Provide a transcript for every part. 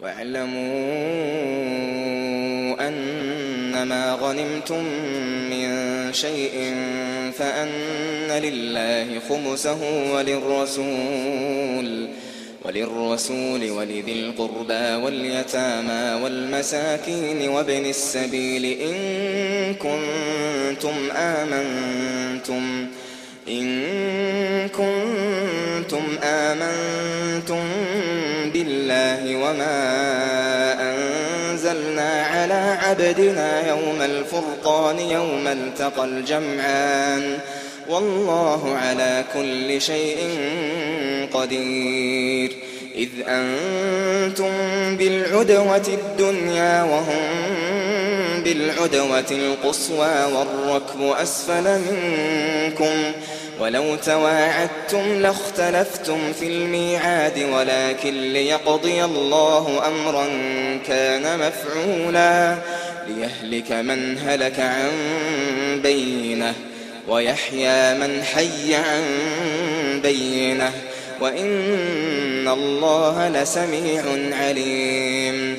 واعلموا أنما غنمتم من شيء فأن لله خمسه وللرسول وللرسول ولذي القربى واليتامى والمساكين وابن السبيل إن كنتم آمنتم إن كنتم آمنتم الله وما أنزلنا على عبدنا يوم الفرقان يوم التقى الجمعان والله على كل شيء قدير إذ أنتم بالعدوة الدنيا وهم بالعدوة القصوى والركب أسفل منكم ولو تواعدتم لاختلفتم في الميعاد ولكن ليقضي الله أمرا كان مفعولا ليهلك من هلك عن بينه ويحيى من حي عن بينه وإن الله لسميع عليم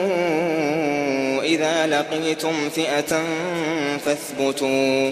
لقيتم فئة فاثبتوا.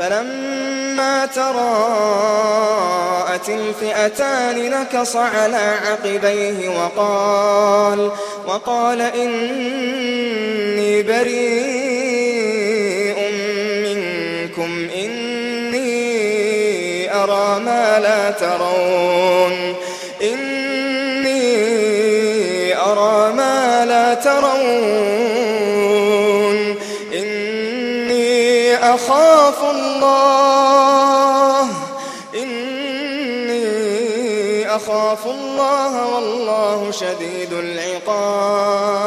فلما تراءت الفئتان نكص على عقبيه وقال وقال إني بريء منكم إني أرى ما لا ترون إني أرى ما لا ترون. الله إني أخاف الله والله شديد العقاب.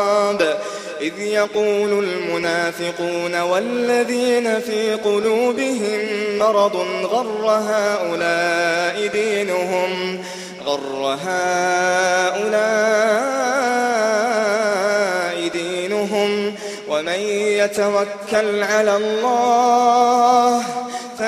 إذ يقول المنافقون والذين في قلوبهم مرض غر هؤلاء دينهم غر هؤلاء دينهم ومن يتوكل على الله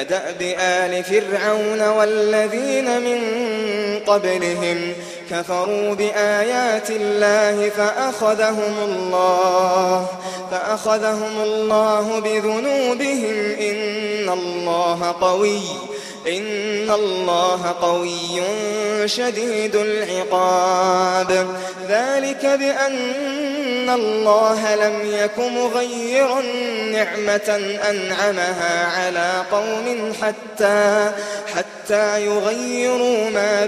كدأب آل فرعون والذين من قبلهم كفروا بآيات الله فأخذهم الله فأخذهم الله بذنوبهم. إن الله قوي إن الله قوي شديد العقاب. ذلك بأن إن الله لم يك غير نعمة أنعمها على قوم حتى, حتى يغيروا ما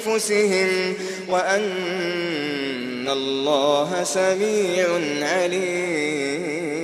بأنفسهم وأن الله سميع عليم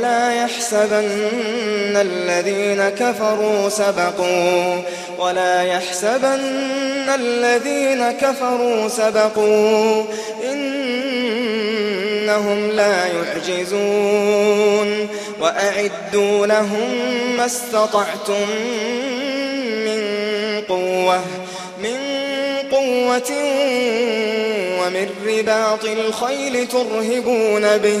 ولا يحسبن الذين كفروا سبقوا ولا يحسبن الذين كفروا سبقوا إنهم لا يعجزون وأعدوا لهم ما استطعتم من قوة من قوة ومن رباط الخيل ترهبون به